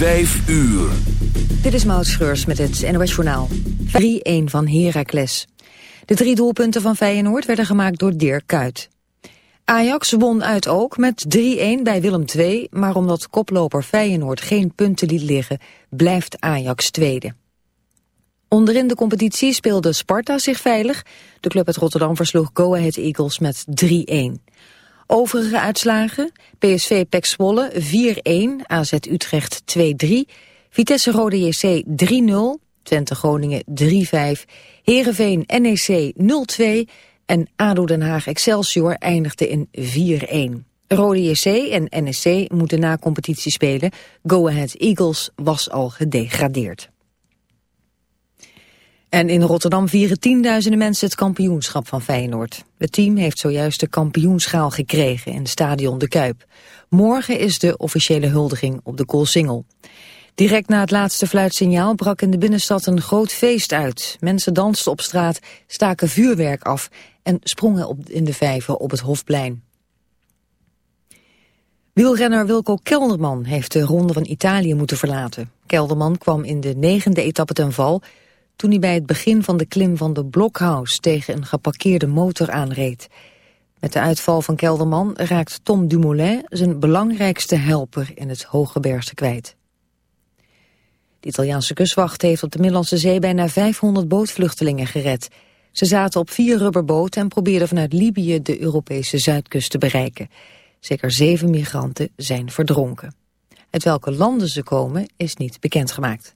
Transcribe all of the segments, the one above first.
5 uur. Dit is Maud Schreurs met het NOS Journaal. 3-1 van Heracles. De drie doelpunten van Feyenoord werden gemaakt door Dirk Kuyt. Ajax won uit ook met 3-1 bij Willem II... maar omdat koploper Feyenoord geen punten liet liggen... blijft Ajax tweede. Onderin de competitie speelde Sparta zich veilig. De club uit Rotterdam versloeg Go Ahead Eagles met 3-1. Overige uitslagen, PSV Pek Zwolle 4-1, AZ Utrecht 2-3, Vitesse Rode JC 3-0, Twente Groningen 3-5, Heerenveen NEC 0-2 en ADO Den Haag Excelsior eindigde in 4-1. Rode JC en NEC moeten na competitie spelen. Go Ahead Eagles was al gedegradeerd. En in Rotterdam vieren tienduizenden mensen het kampioenschap van Feyenoord. Het team heeft zojuist de kampioenschaal gekregen in stadion De Kuip. Morgen is de officiële huldiging op de Koolsingel. Direct na het laatste fluitsignaal brak in de binnenstad een groot feest uit. Mensen dansten op straat, staken vuurwerk af en sprongen op in de vijver op het Hofplein. Wielrenner Wilco Kelderman heeft de Ronde van Italië moeten verlaten. Kelderman kwam in de negende etappe ten val toen hij bij het begin van de klim van de Blockhouse tegen een geparkeerde motor aanreed. Met de uitval van Kelderman raakt Tom Dumoulin zijn belangrijkste helper in het Hooggebergse kwijt. De Italiaanse kustwacht heeft op de Middellandse Zee bijna 500 bootvluchtelingen gered. Ze zaten op vier rubberboten en probeerden vanuit Libië de Europese zuidkust te bereiken. Zeker zeven migranten zijn verdronken. Uit welke landen ze komen is niet bekendgemaakt.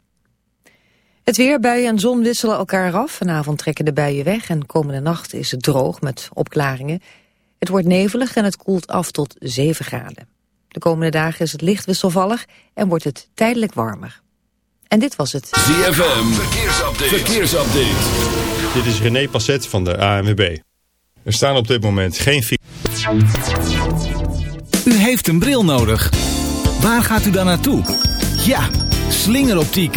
Het weer, buien en zon wisselen elkaar af. Vanavond trekken de buien weg en komende nacht is het droog met opklaringen. Het wordt nevelig en het koelt af tot 7 graden. De komende dagen is het licht wisselvallig en wordt het tijdelijk warmer. En dit was het. ZFM, verkeersupdate. verkeersupdate. Dit is René Passet van de ANWB. Er staan op dit moment geen... U heeft een bril nodig. Waar gaat u dan naartoe? Ja, slingeroptiek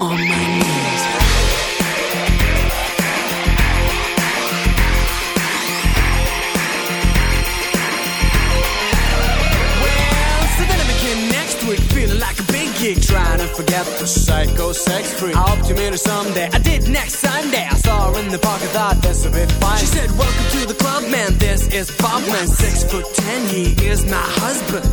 on my knees. get the psycho sex free. I hope to meet her someday. I did next Sunday. I saw her in the park. I thought that's a bit fine. She said, "Welcome to the club, man. This is Bob, man. Six foot ten. He is my husband."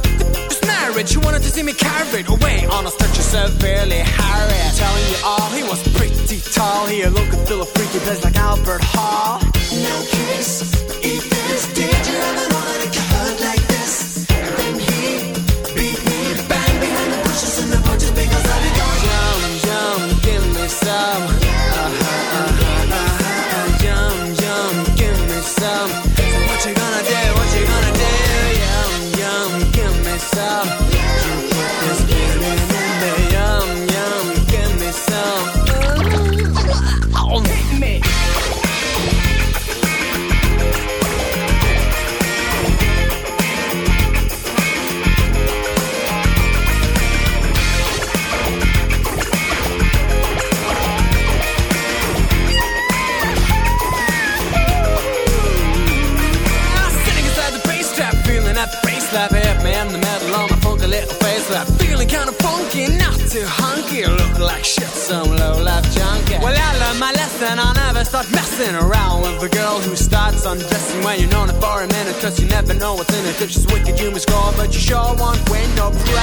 This married. She wanted to see me carried away on a stretcher severely harried. Telling you all, he was pretty tall. He looked and feel a freaky place like Albert Hall. No kiss, even. undressing when you're not a foreign a minute Cause you never know what's in it. If she's wicked you must go But you sure won't win no prize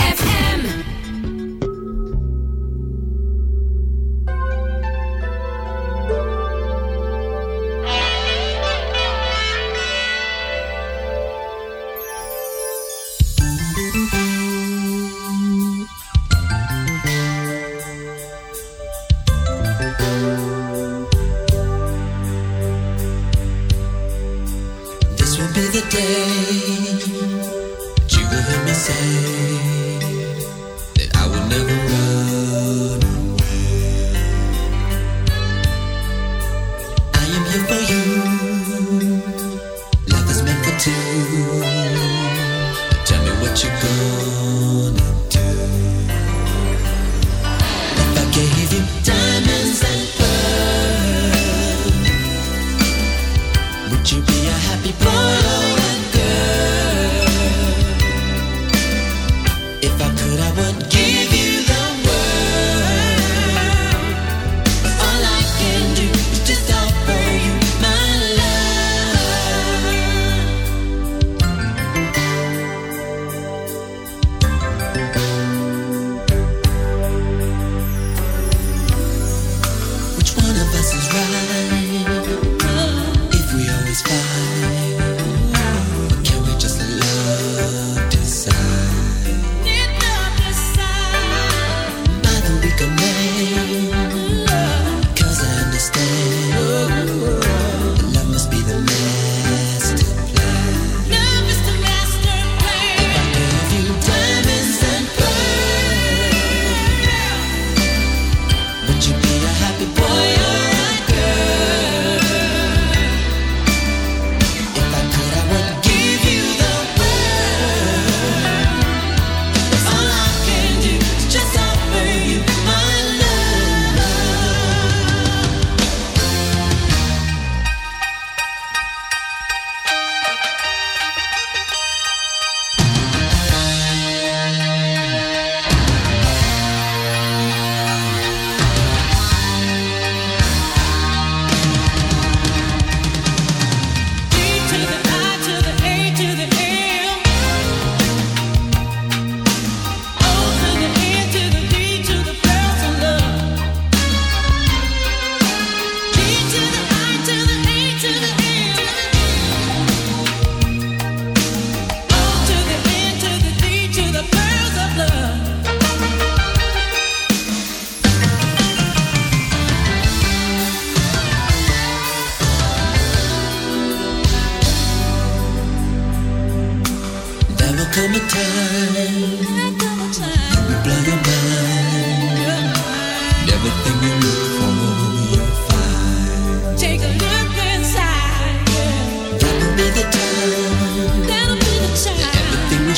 one of us is right.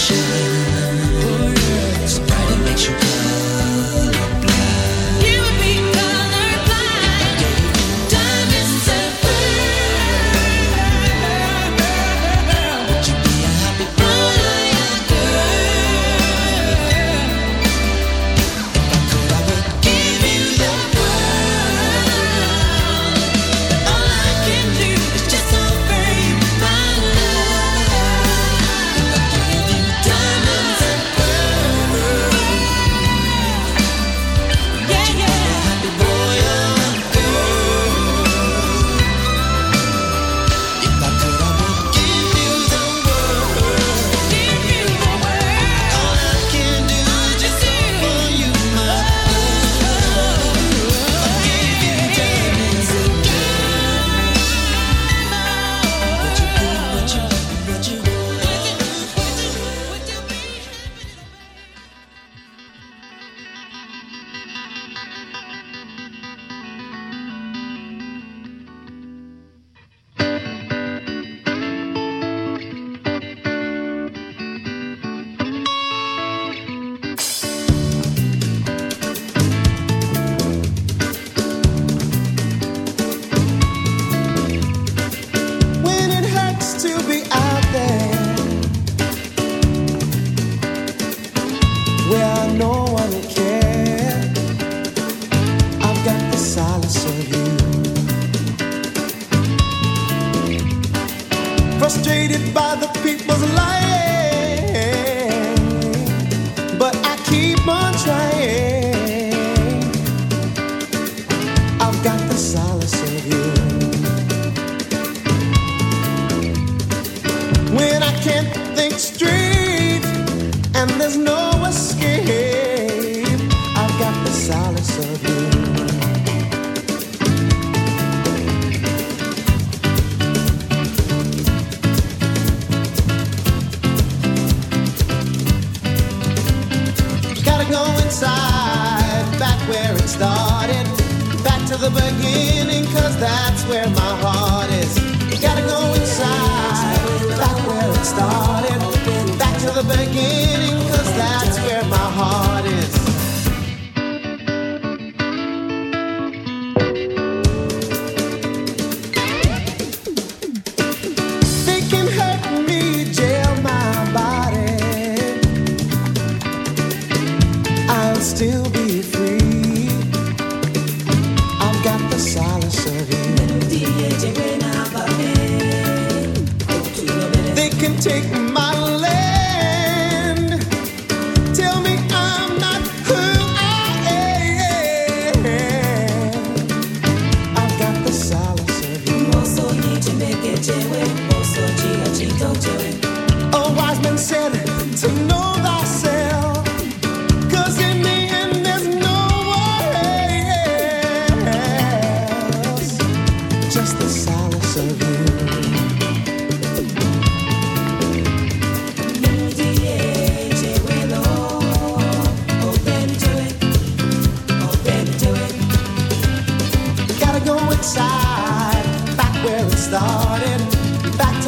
should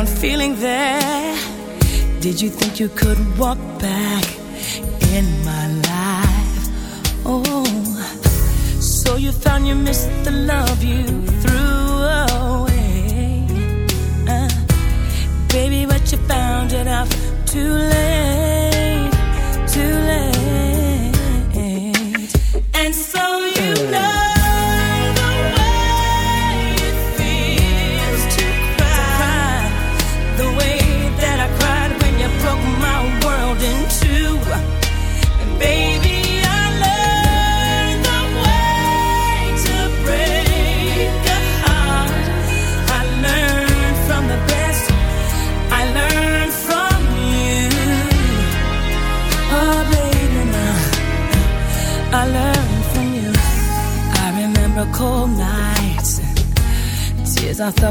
one feeling there. Did you think you could walk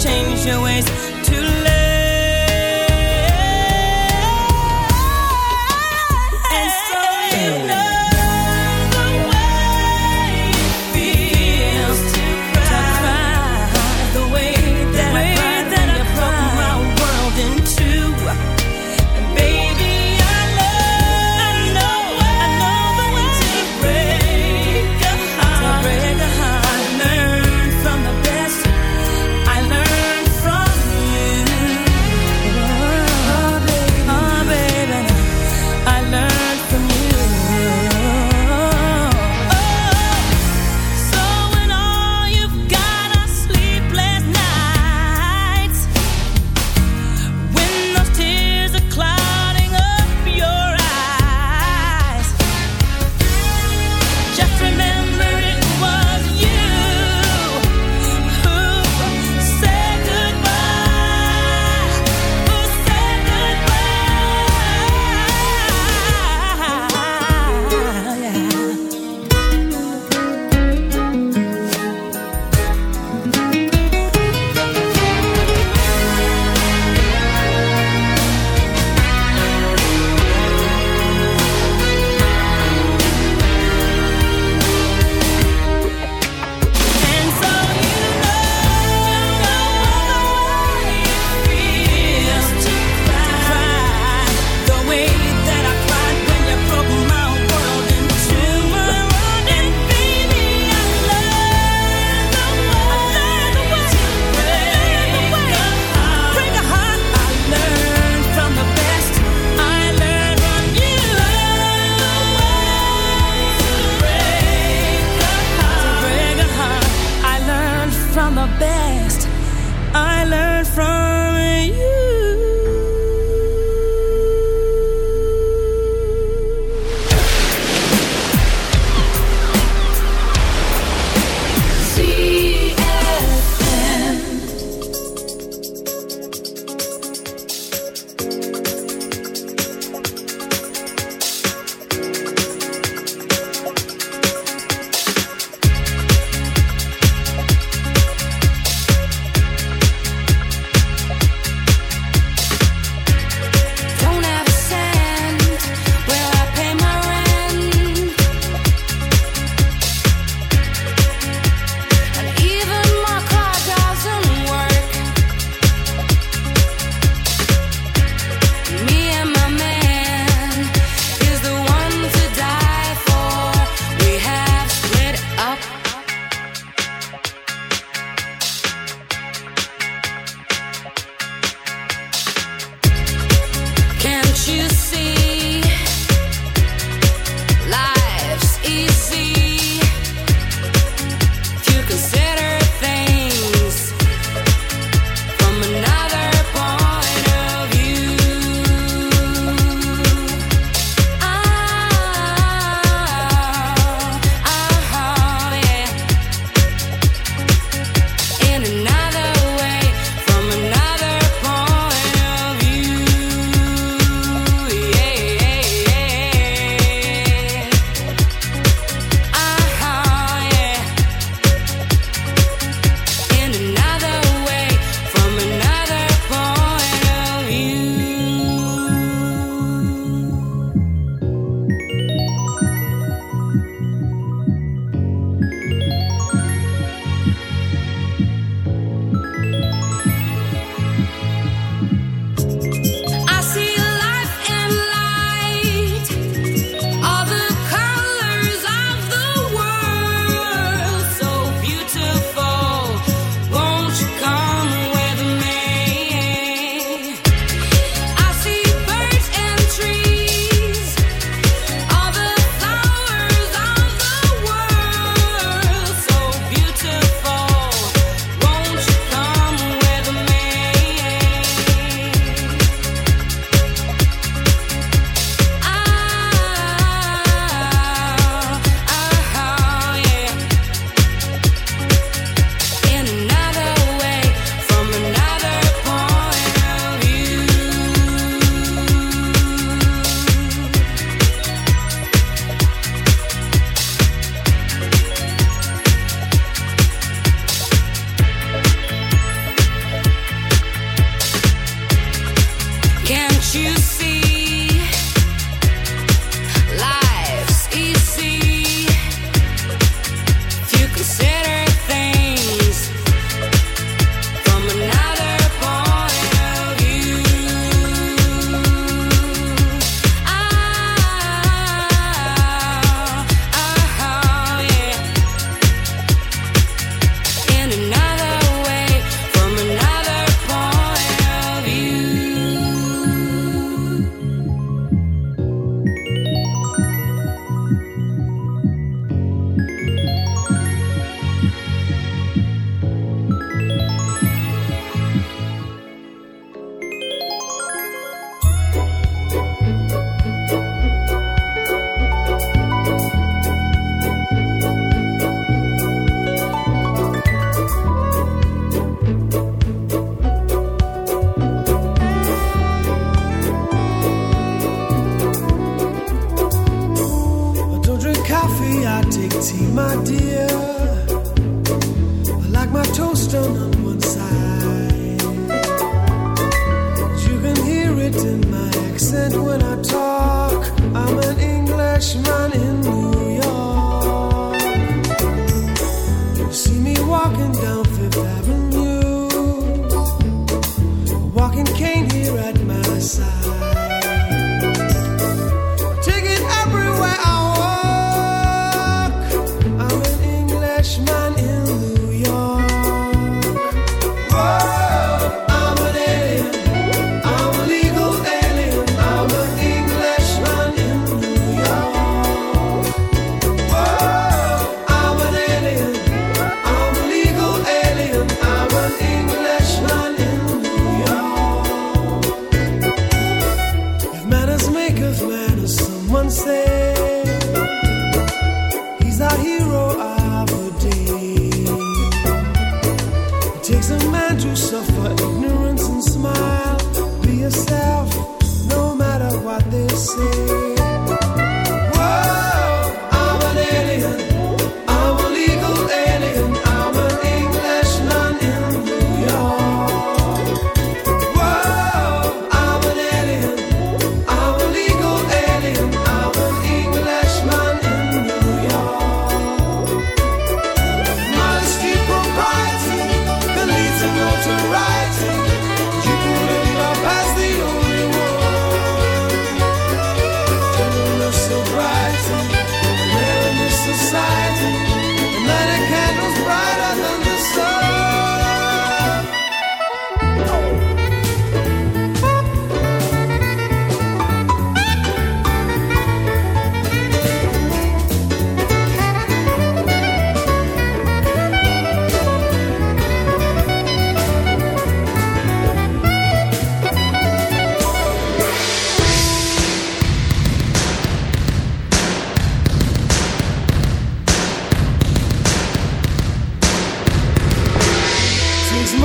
change your ways.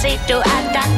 See to it.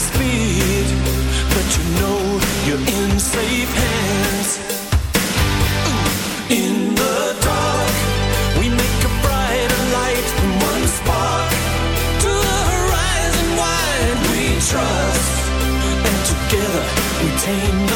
speed, but you know you're in safe hands. In the dark, we make a brighter light from one spark to the horizon wide. We trust, and together we tame.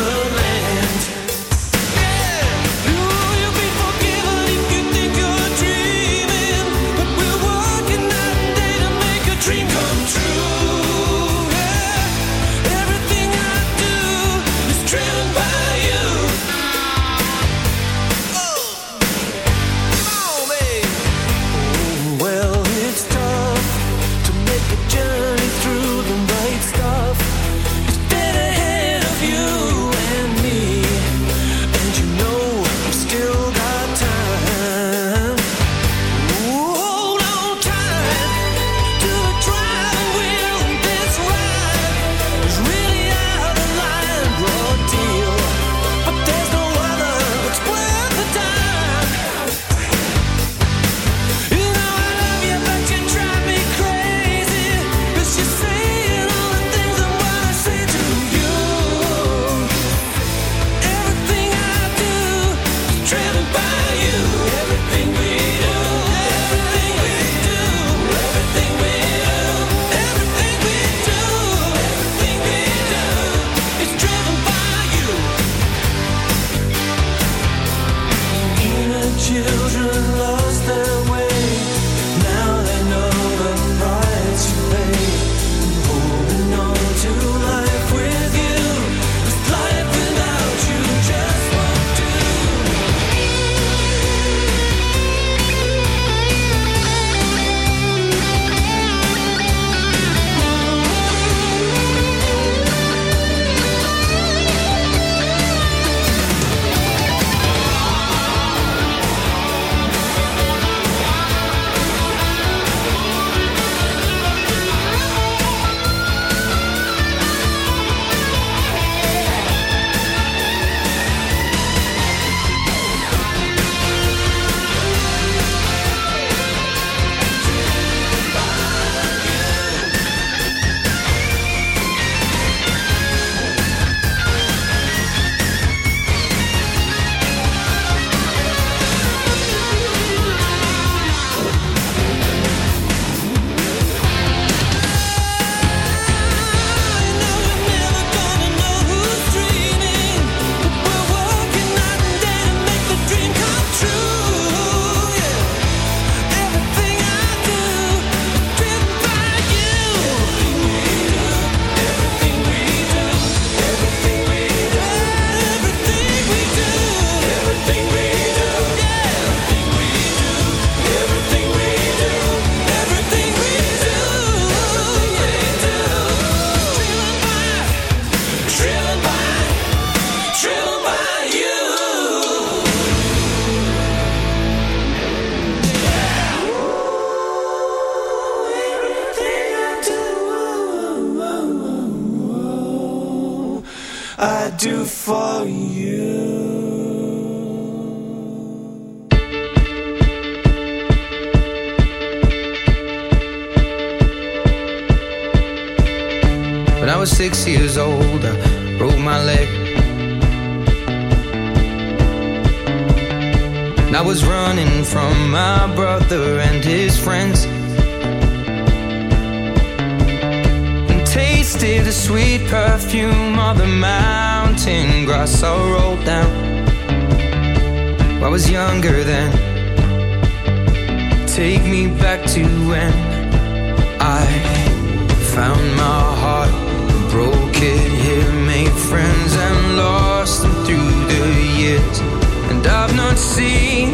See.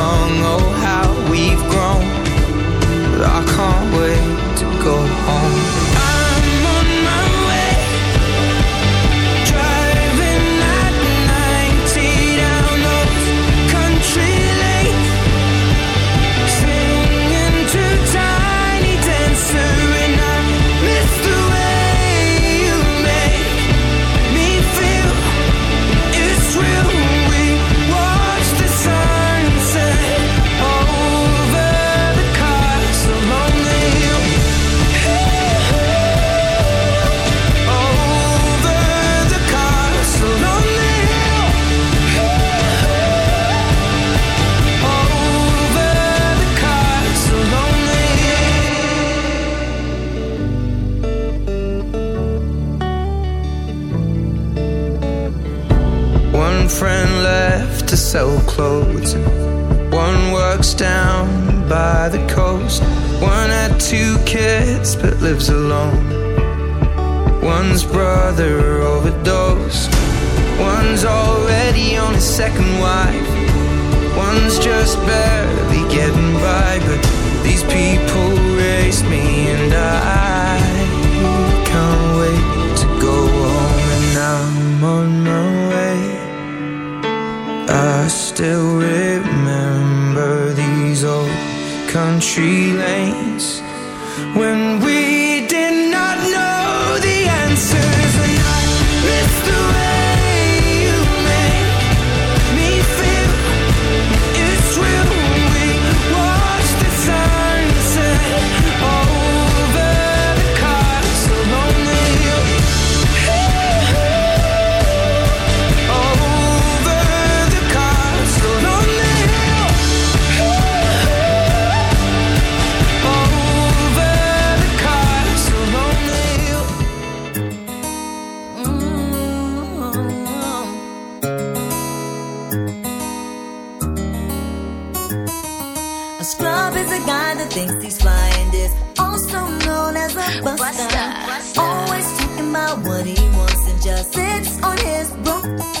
Buster. Always talking about what he wants and just sits on his book.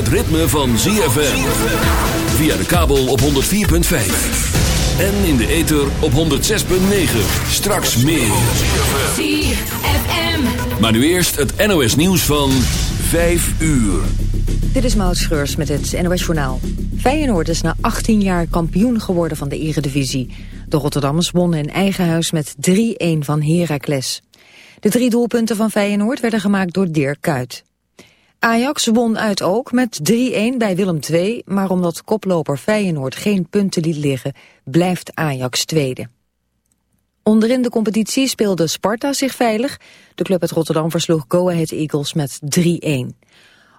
het ritme van ZFM. Via de kabel op 104.5. En in de ether op 106.9. Straks meer. ZFM. Maar nu eerst het NOS nieuws van 5 uur. Dit is Maud Schreurs met het NOS Journaal. Feyenoord is na 18 jaar kampioen geworden van de Eredivisie. De Rotterdammers wonnen in eigen huis met 3-1 van Heracles. De drie doelpunten van Feyenoord werden gemaakt door Dirk Kuyt. Ajax won uit ook met 3-1 bij Willem II... maar omdat koploper Feyenoord geen punten liet liggen... blijft Ajax tweede. Onderin de competitie speelde Sparta zich veilig. De club uit Rotterdam versloeg Go Ahead Eagles met 3-1.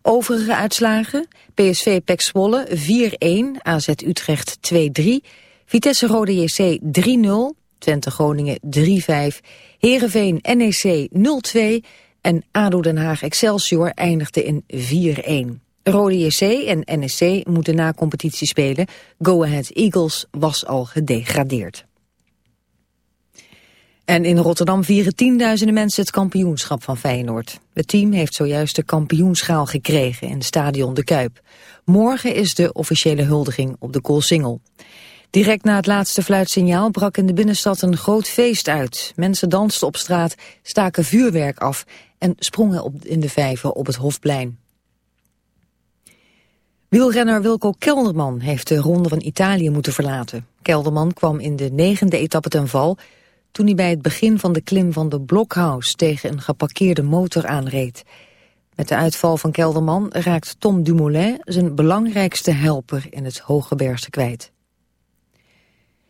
Overige uitslagen, PSV Pek Zwolle 4-1, AZ Utrecht 2-3... Vitesse Rode JC 3-0, Twente Groningen 3-5... Heerenveen NEC 0-2 en ADO Den Haag Excelsior eindigde in 4-1. Rode JC en NEC moeten na competitie spelen. Go Ahead Eagles was al gedegradeerd. En in Rotterdam vieren tienduizenden mensen het kampioenschap van Feyenoord. Het team heeft zojuist de kampioenschaal gekregen in stadion De Kuip. Morgen is de officiële huldiging op de Koolsingel. Direct na het laatste fluitsignaal brak in de binnenstad een groot feest uit. Mensen dansten op straat, staken vuurwerk af en sprongen op in de vijver op het Hofplein. Wielrenner Wilco Kelderman heeft de Ronde van Italië moeten verlaten. Kelderman kwam in de negende etappe ten val toen hij bij het begin van de klim van de Blockhouse tegen een geparkeerde motor aanreed. Met de uitval van Kelderman raakt Tom Dumoulin zijn belangrijkste helper in het Hooggebergse kwijt.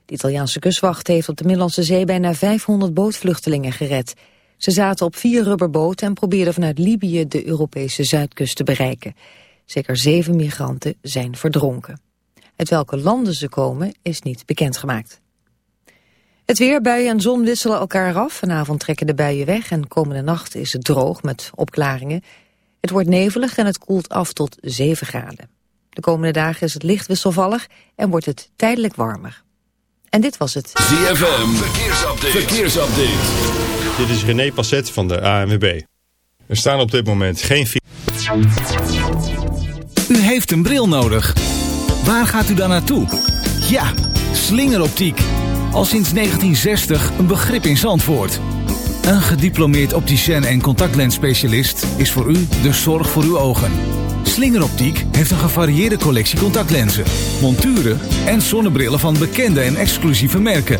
De Italiaanse kustwacht heeft op de Middellandse Zee bijna 500 bootvluchtelingen gered. Ze zaten op vier rubberboten en probeerden vanuit Libië de Europese zuidkust te bereiken. Zeker zeven migranten zijn verdronken. Uit welke landen ze komen is niet bekendgemaakt. Het weer, buien en zon wisselen elkaar af. Vanavond trekken de buien weg en komende nacht is het droog met opklaringen. Het wordt nevelig en het koelt af tot 7 graden. De komende dagen is het licht wisselvallig en wordt het tijdelijk warmer. En dit was het. ZFM, verkeersupdate. verkeersupdate. Dit is René Passet van de ANWB. Er staan op dit moment geen... U heeft een bril nodig. Waar gaat u dan naartoe? Ja, slingeroptiek. Al sinds 1960 een begrip in Zandvoort. Een gediplomeerd opticien en contactlensspecialist is voor u de zorg voor uw ogen. Slingeroptiek heeft een gevarieerde collectie contactlenzen, monturen en zonnebrillen van bekende en exclusieve merken.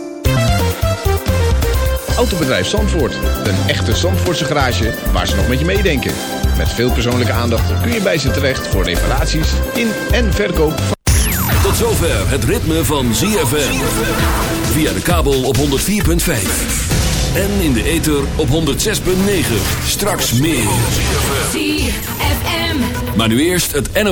Autobedrijf Zandvoort. Een echte Zandvoortse garage waar ze nog met je meedenken. Met veel persoonlijke aandacht kun je bij ze terecht voor reparaties in en verkoop van... Tot zover het ritme van ZFM. Via de kabel op 104.5. En in de ether op 106.9. Straks meer. ZFM. Maar nu eerst het NOS.